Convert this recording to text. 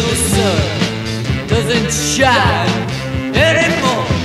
the sun doesn't shine anymore.